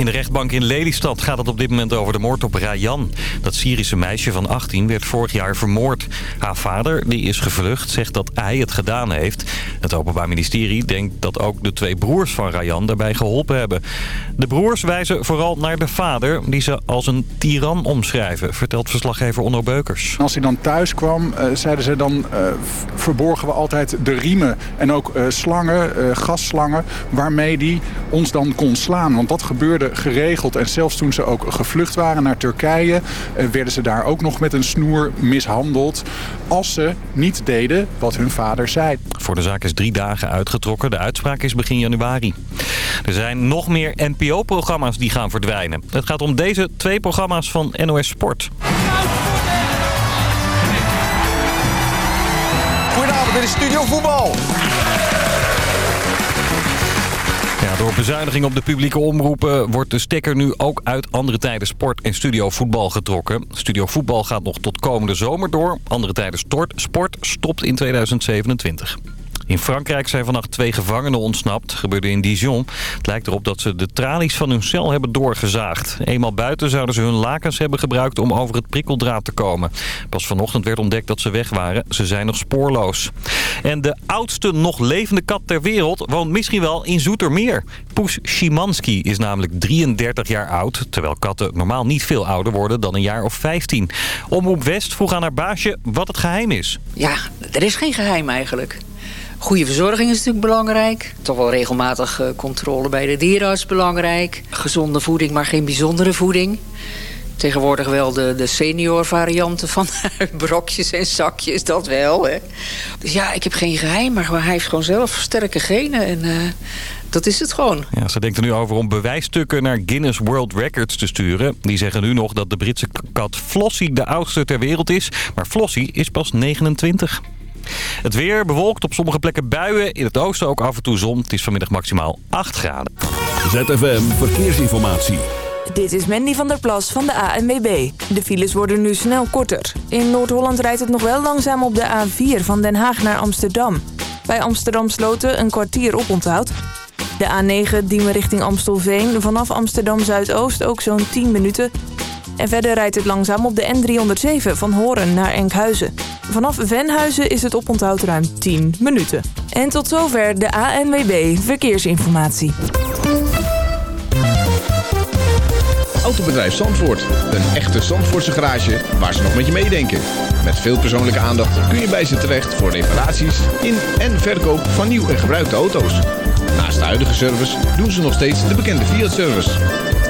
In de rechtbank in Lelystad gaat het op dit moment over de moord op Rayan. Dat Syrische meisje van 18 werd vorig jaar vermoord. Haar vader, die is gevlucht, zegt dat hij het gedaan heeft. Het Openbaar Ministerie denkt dat ook de twee broers van Rayan daarbij geholpen hebben. De broers wijzen vooral naar de vader, die ze als een tiran omschrijven... vertelt verslaggever Onno Beukers. Als hij dan thuis kwam, uh, zeiden ze dan... Uh, verborgen we altijd de riemen en ook uh, slangen, gasslangen... waarmee hij ons dan kon slaan. Want dat gebeurde geregeld. En zelfs toen ze ook gevlucht waren naar Turkije... werden ze daar ook nog met een snoer mishandeld... als ze niet deden wat hun vader zei. Voor de zaak is drie dagen uitgetrokken. De uitspraak is begin januari. Er zijn nog meer NPO-programma's die gaan verdwijnen. Het gaat om deze twee programma's van NOS Sport. Goedenavond, dit is Studio Voetbal. Door bezuiniging op de publieke omroepen wordt de stekker nu ook uit andere tijden sport en studio voetbal getrokken. Studio voetbal gaat nog tot komende zomer door. Andere tijden sport stopt in 2027. In Frankrijk zijn vannacht twee gevangenen ontsnapt. Gebeurde in Dijon. Het lijkt erop dat ze de tralies van hun cel hebben doorgezaagd. Eenmaal buiten zouden ze hun lakens hebben gebruikt om over het prikkeldraad te komen. Pas vanochtend werd ontdekt dat ze weg waren. Ze zijn nog spoorloos. En de oudste nog levende kat ter wereld woont misschien wel in Zoetermeer. Poes Szymanski is namelijk 33 jaar oud. Terwijl katten normaal niet veel ouder worden dan een jaar of 15. Omroep West vroeg aan haar baasje wat het geheim is. Ja, er is geen geheim eigenlijk. Goede verzorging is natuurlijk belangrijk. Toch wel regelmatig controle bij de dierenarts belangrijk. Gezonde voeding, maar geen bijzondere voeding. Tegenwoordig wel de, de senior varianten van brokjes en zakjes, dat wel. Hè. Dus ja, ik heb geen geheim, maar hij heeft gewoon zelf sterke genen. En uh, dat is het gewoon. Ja, ze denkt er nu over om bewijsstukken naar Guinness World Records te sturen. Die zeggen nu nog dat de Britse kat Flossie de oudste ter wereld is. Maar Flossie is pas 29. Het weer bewolkt op sommige plekken buien. In het oosten ook af en toe zon. Het is vanmiddag maximaal 8 graden. ZFM Verkeersinformatie. Dit is Mandy van der Plas van de ANWB. De files worden nu snel korter. In Noord-Holland rijdt het nog wel langzaam op de A4 van Den Haag naar Amsterdam. Bij Amsterdam Sloten een kwartier op onthoud. De A9 Diemen richting Amstelveen. Vanaf Amsterdam Zuidoost ook zo'n 10 minuten. En verder rijdt het langzaam op de N307 van Horen naar Enkhuizen. Vanaf Venhuizen is het oponthoud ruim 10 minuten. En tot zover de ANWB Verkeersinformatie. Autobedrijf Zandvoort. Een echte Zandvoortse garage waar ze nog met je meedenken. Met veel persoonlijke aandacht kun je bij ze terecht voor reparaties in en verkoop van nieuw en gebruikte auto's. Naast de huidige service doen ze nog steeds de bekende Fiat-service.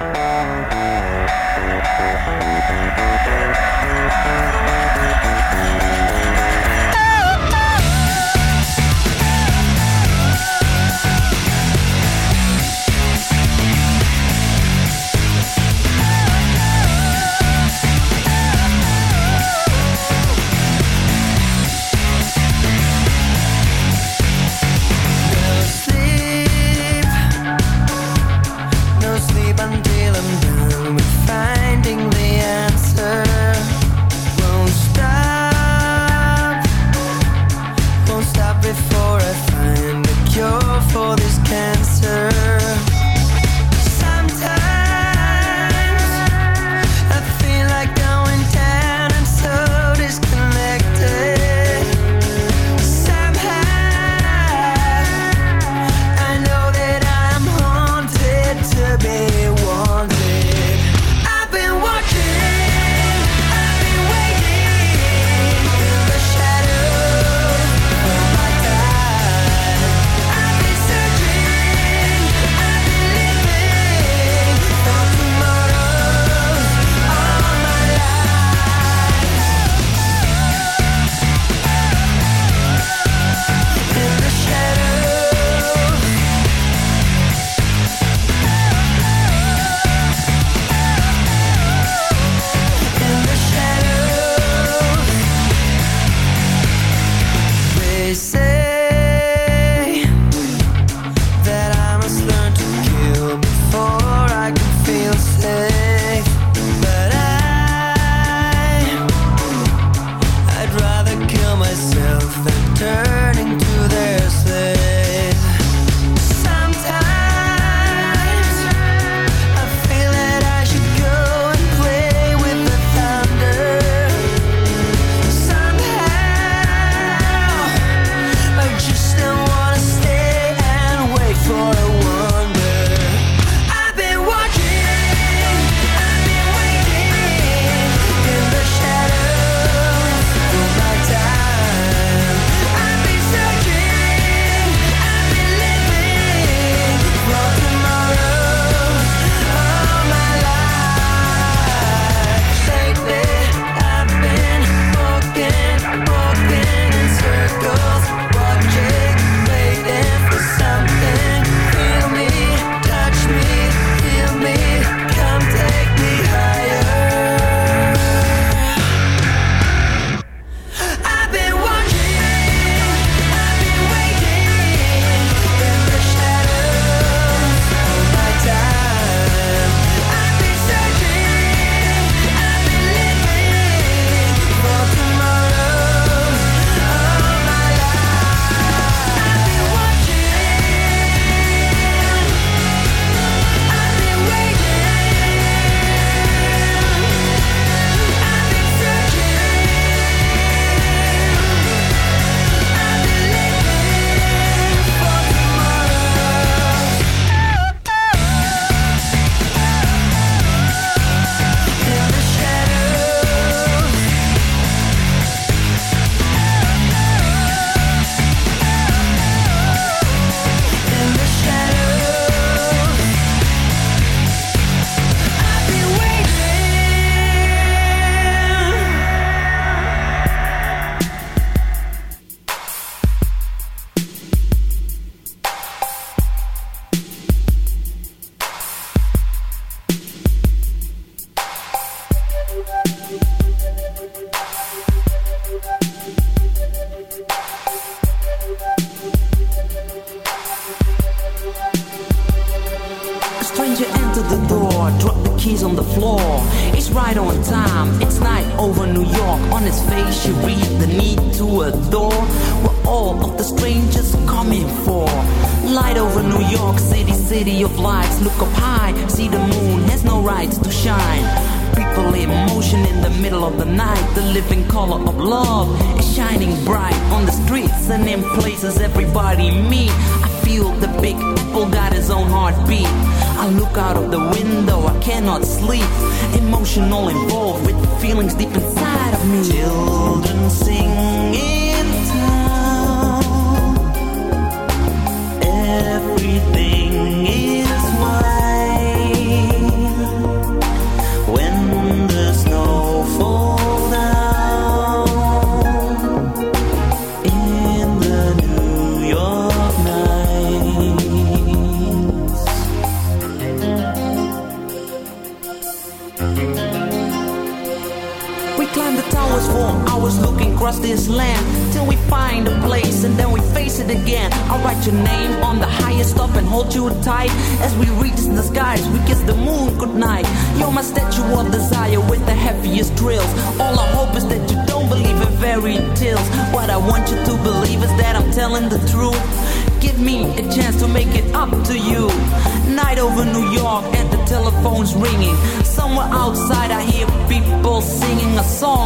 Música not sleep. Emotional involved with feelings deep inside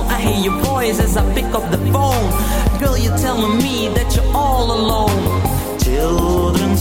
I hear your voice as I pick up the phone. Girl, you're telling me that you're all alone. Children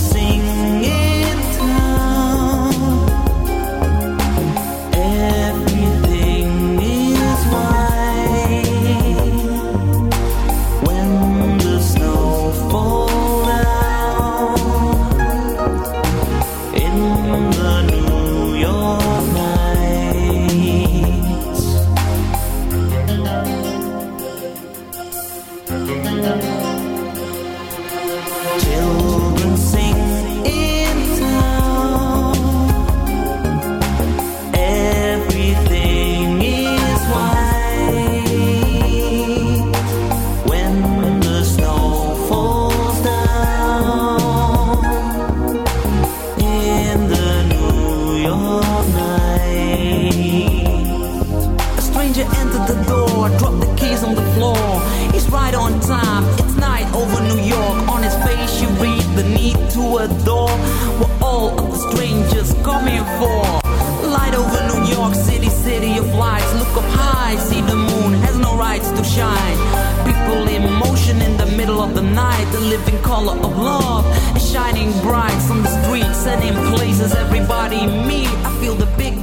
I see the moon has no rights to shine. People in motion in the middle of the night, the living color of love is shining bright on the streets and in places everybody meet. I feel the big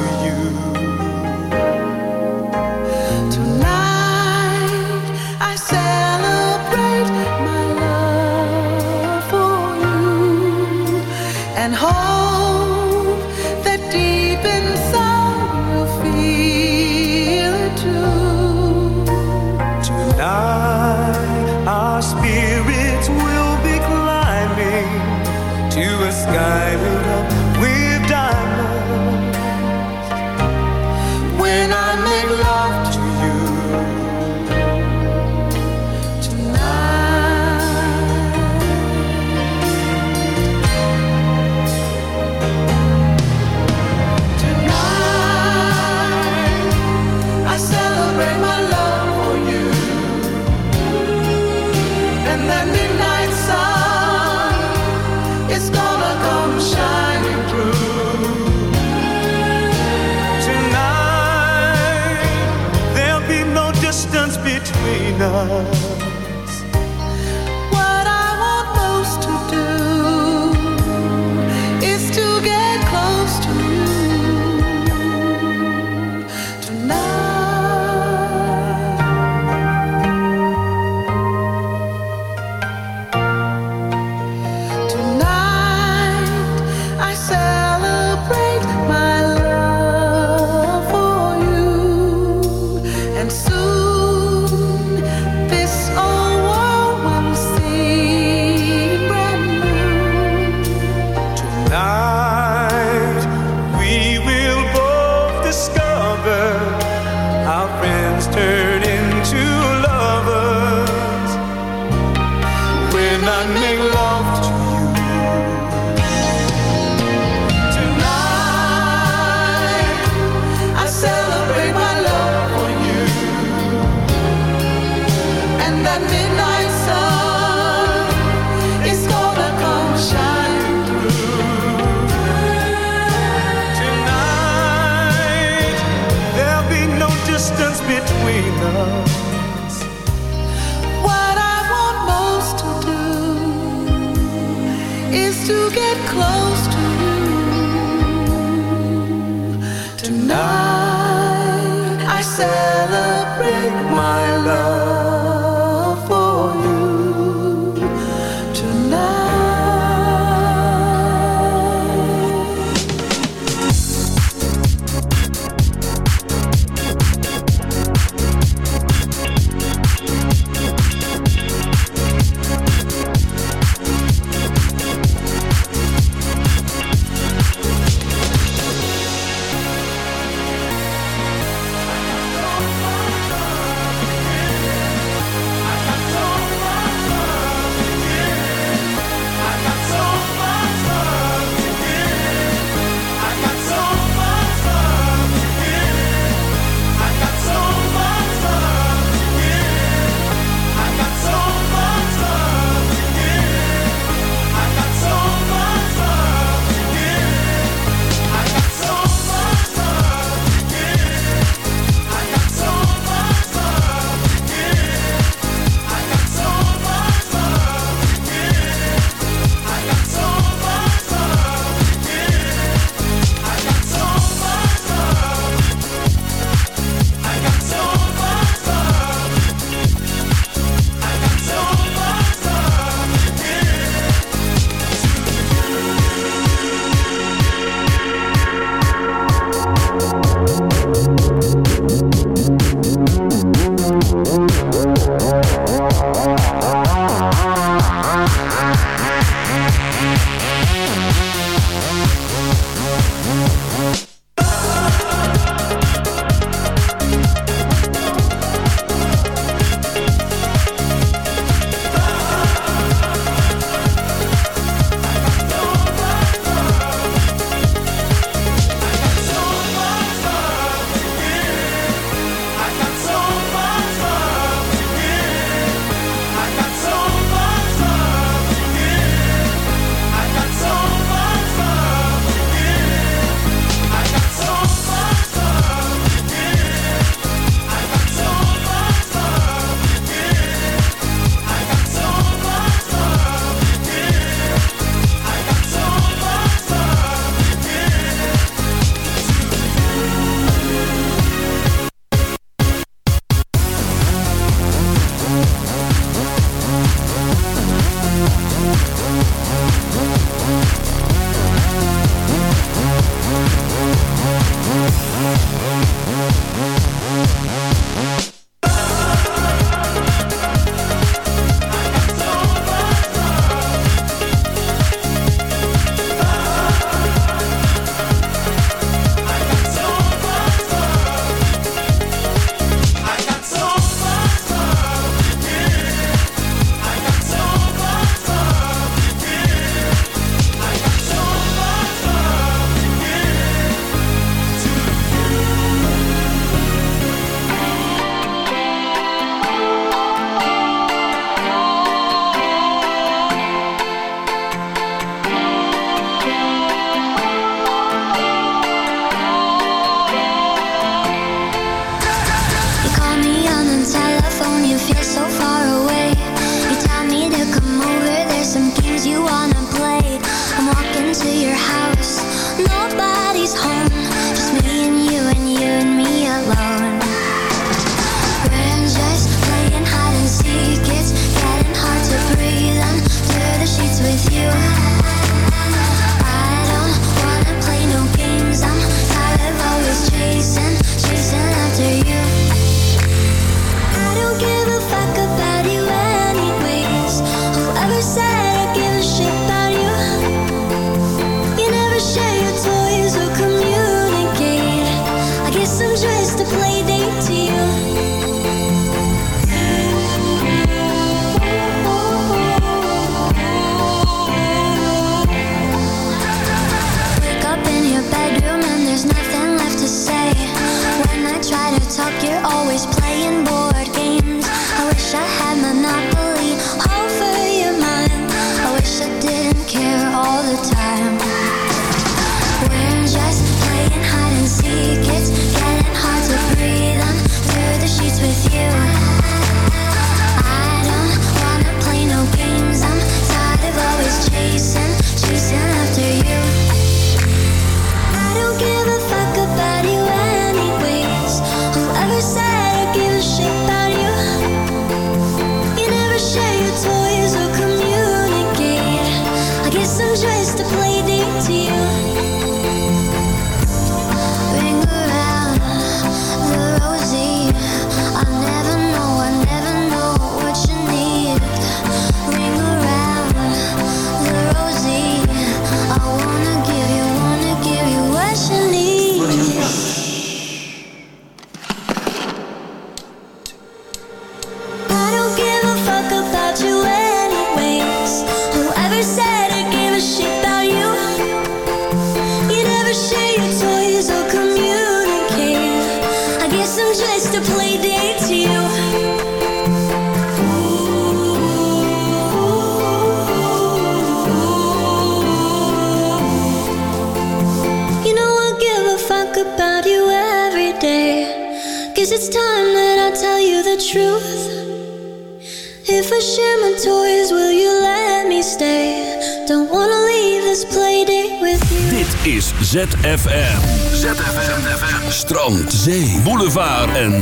love.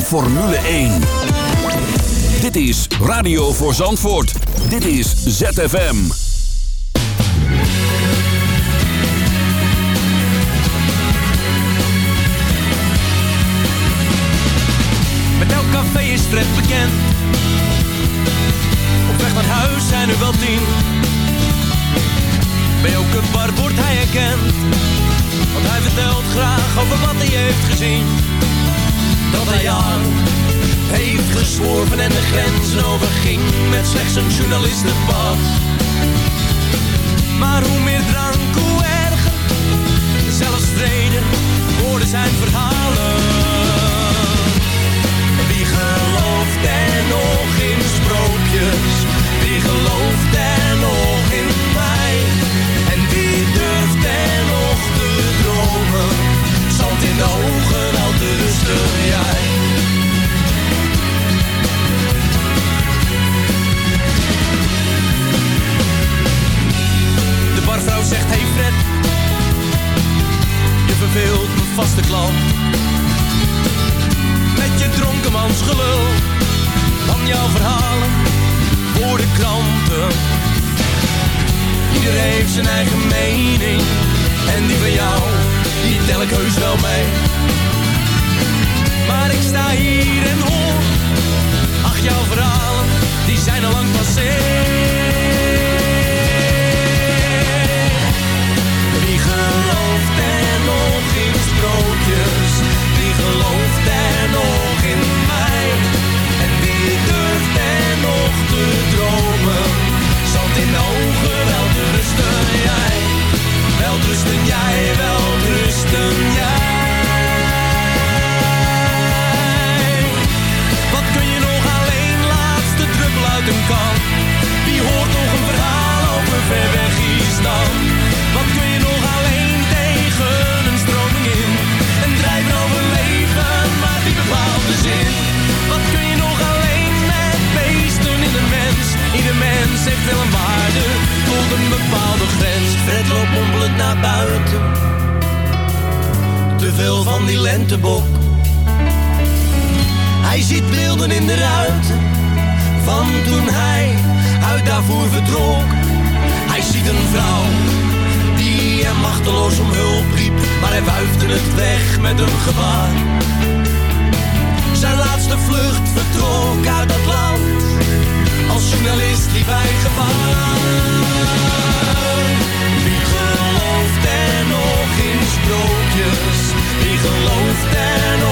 Formule 1. Dit is Radio voor Zandvoort. Dit is ZFM. café is Fred bekend. Op weg naar huis zijn er wel tien. Bij elke bar wordt hij erkend. Want hij vertelt graag over wat hij heeft gezien dat hij aan heeft gesworven en de grenzen overging met slechts een journalistenpas. Maar hoe meer drank, hoe erger, zelfs vrede, woorden zijn verhalen. zegt, hey Fred, je verveelt me vaste klant. Met je dronkenmansgelul van jouw verhalen voor de kranten. Iedereen heeft zijn eigen mening en die van jou, die tel ik heus wel mee. Maar ik sta hier en hoor, ach jouw verhalen, die zijn al lang passé. gelooft er nog in sprookjes, die gelooft er nog in mij. En wie durft er nog te dromen, zand in de ogen wel te rusten jij. Wel rusten jij, wel rusten jij. Wat kun je nog alleen, laatste druppel uit een kan? Wie hoort nog een verhaal over ver weg is dan? Wat kun je nog alleen met beesten in de mens? Ieder mens heeft wel een waarde tot een bepaalde grens. Fred loopt mompelend naar buiten. Te veel van die lentebok. Hij ziet beelden in de ruiten van toen hij uit daarvoor vertrok. Hij ziet een vrouw die hem machteloos om hulp riep, maar hij wuifde het weg met een gebaar. Zijn laatste vlucht vertrok uit dat land, als journalist liep hij gevaar. Wie gelooft er nog in sprookjes? Wie gelooft er nog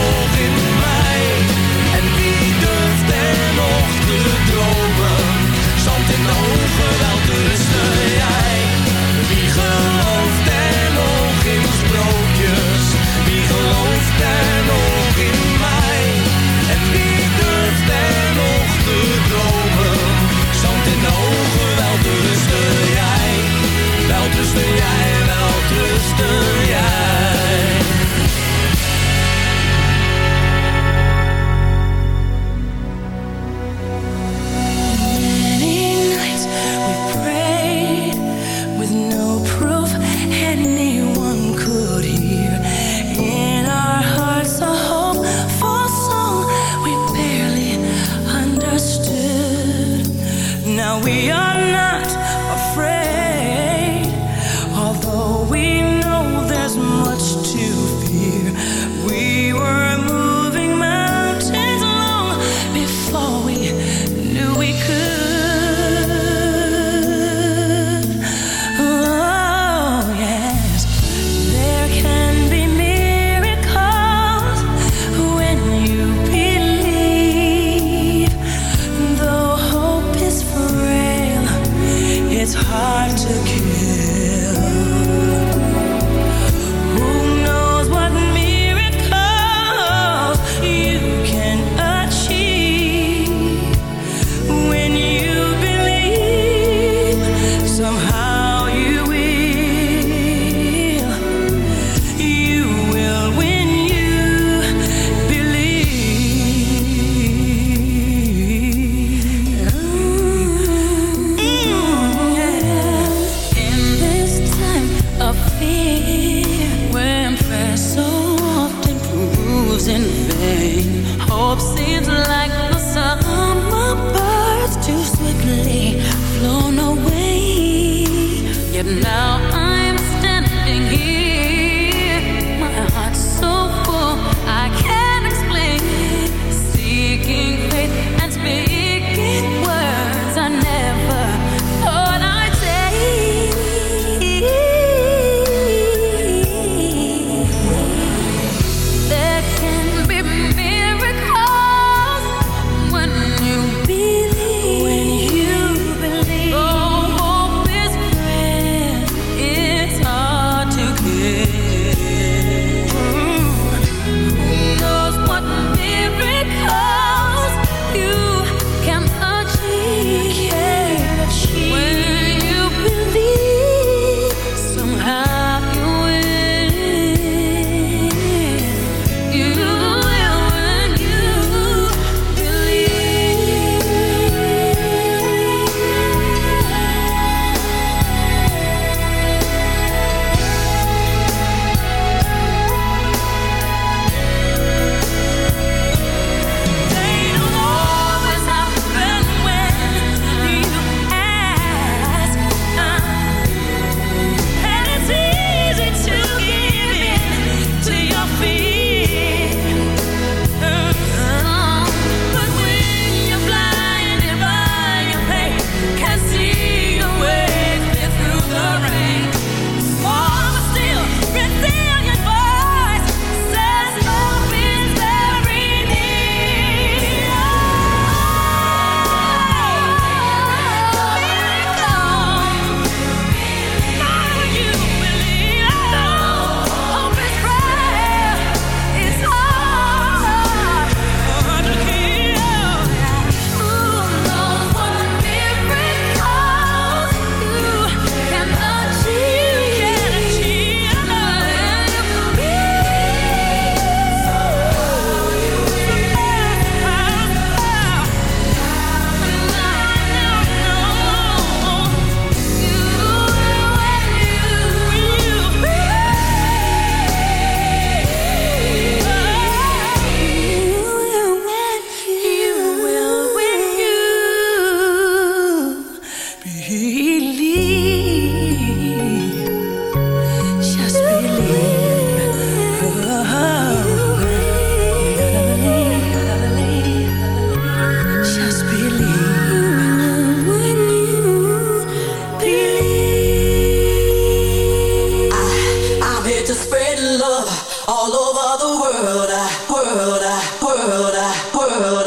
spreading love all over the world, world, world, world.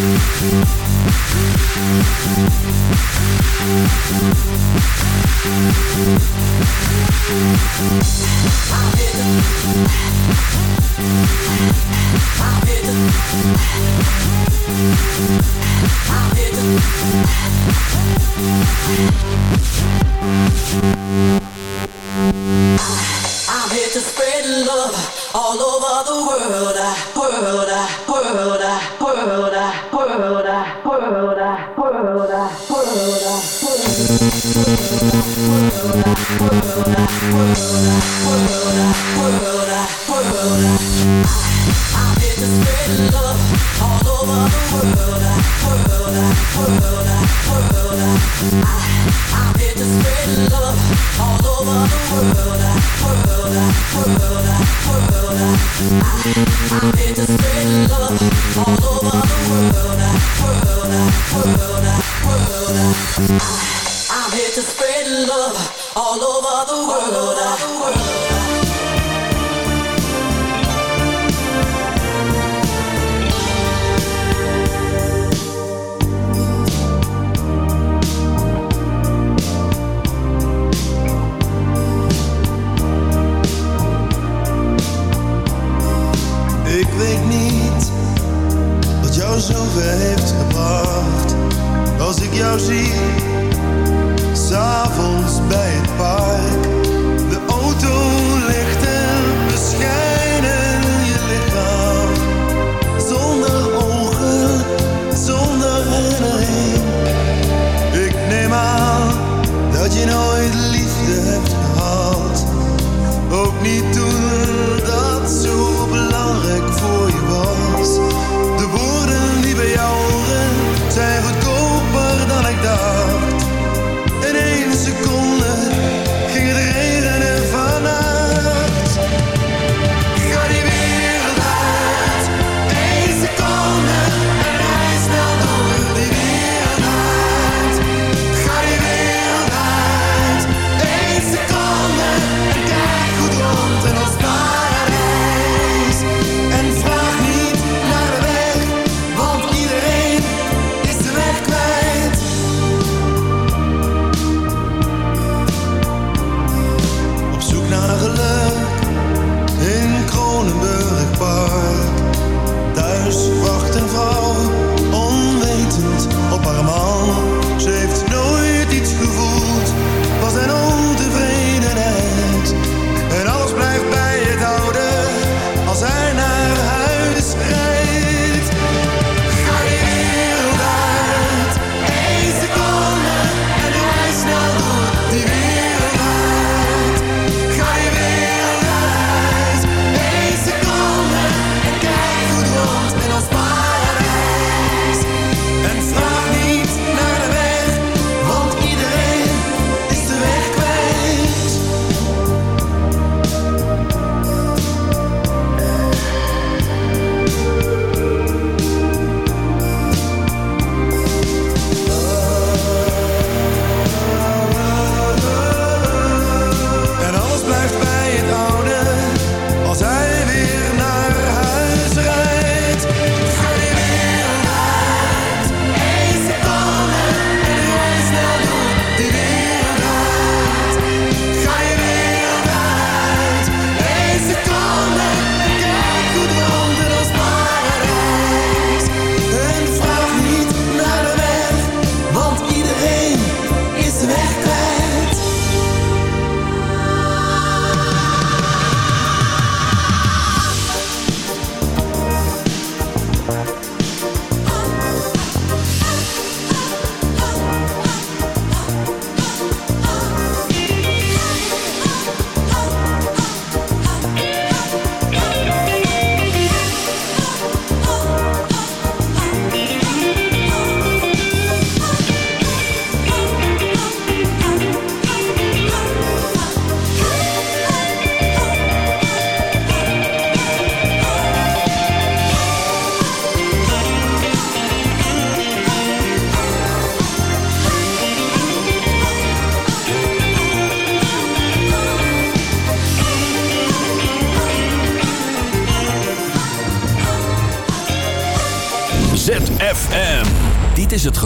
I'm Als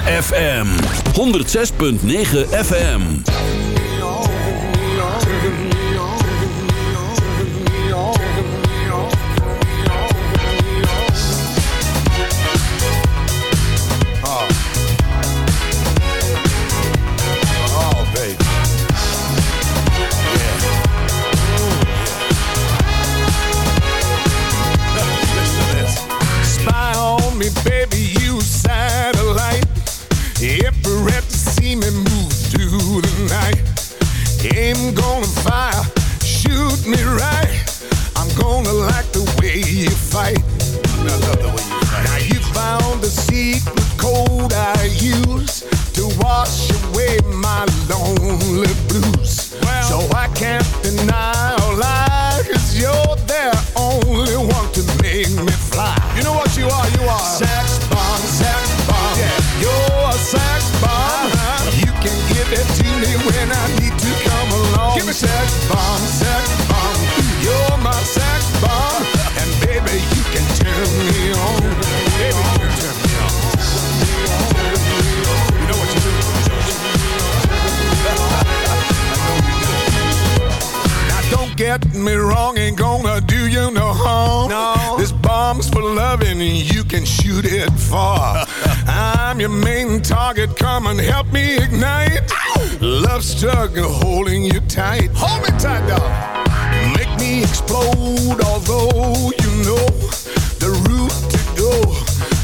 FM 106.9 FM Someone help me ignite. Ow! Love struggle holding you tight. Hold me tight, dog. Make me explode, although you know the route to go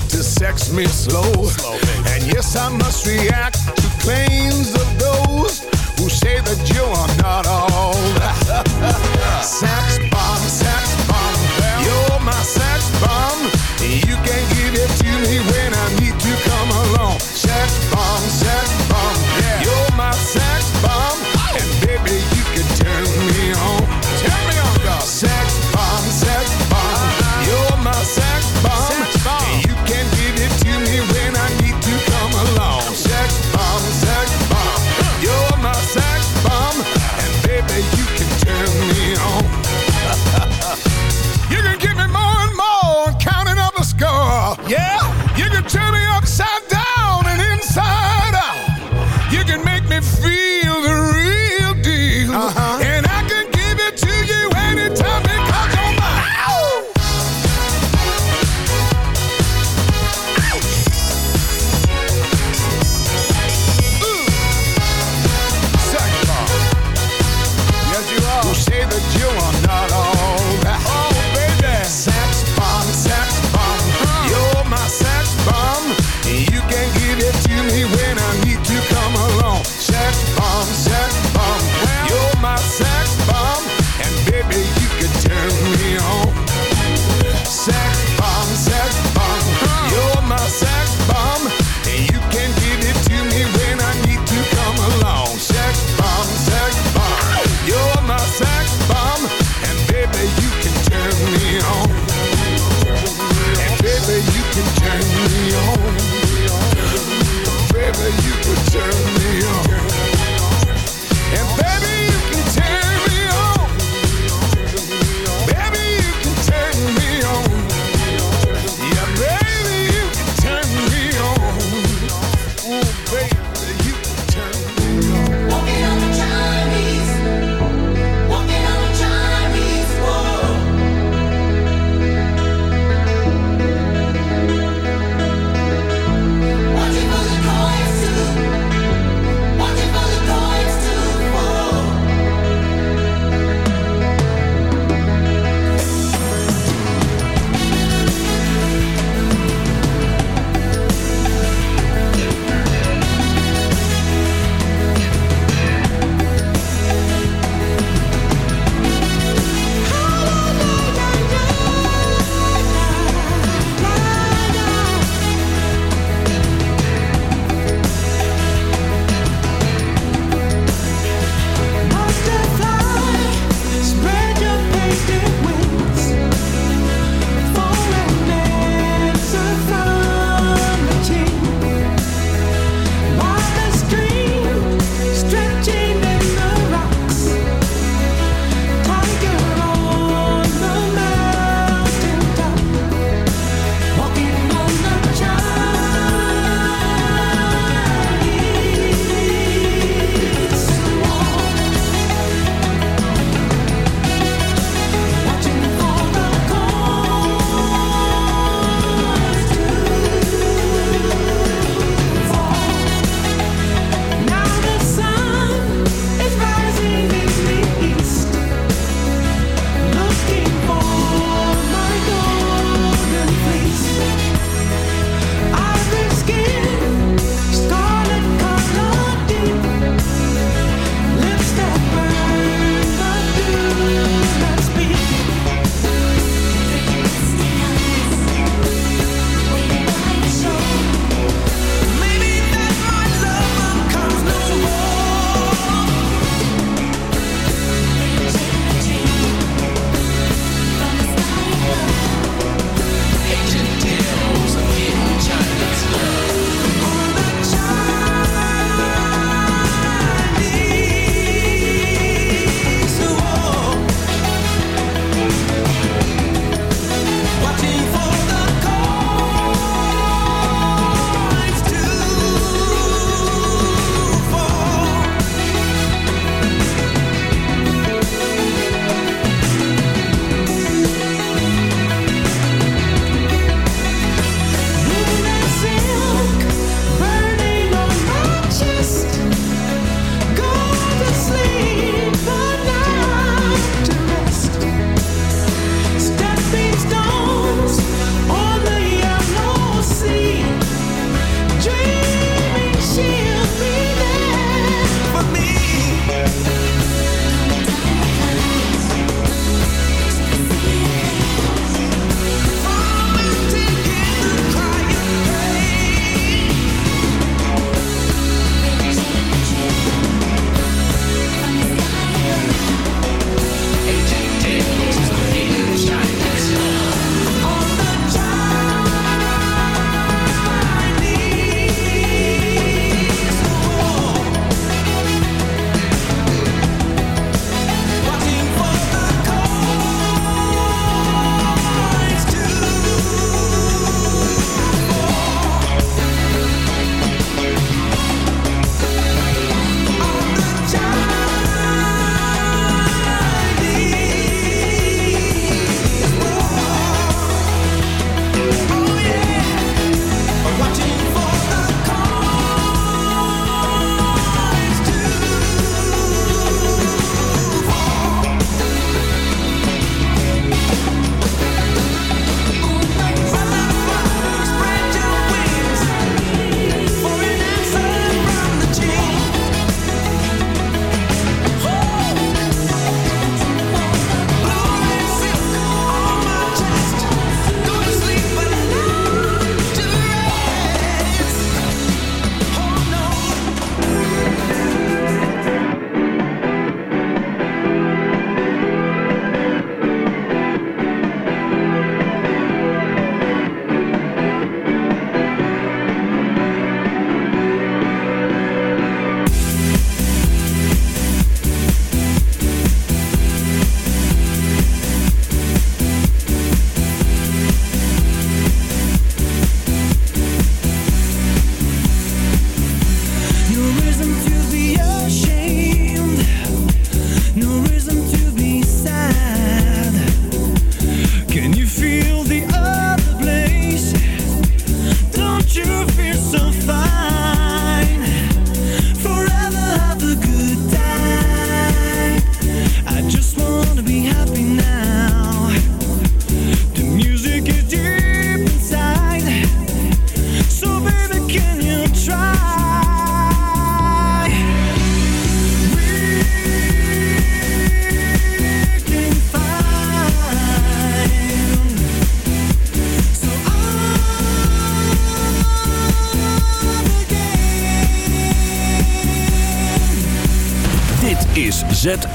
to sex me slow. slow and yes, I must react to claims of those who say that you are not all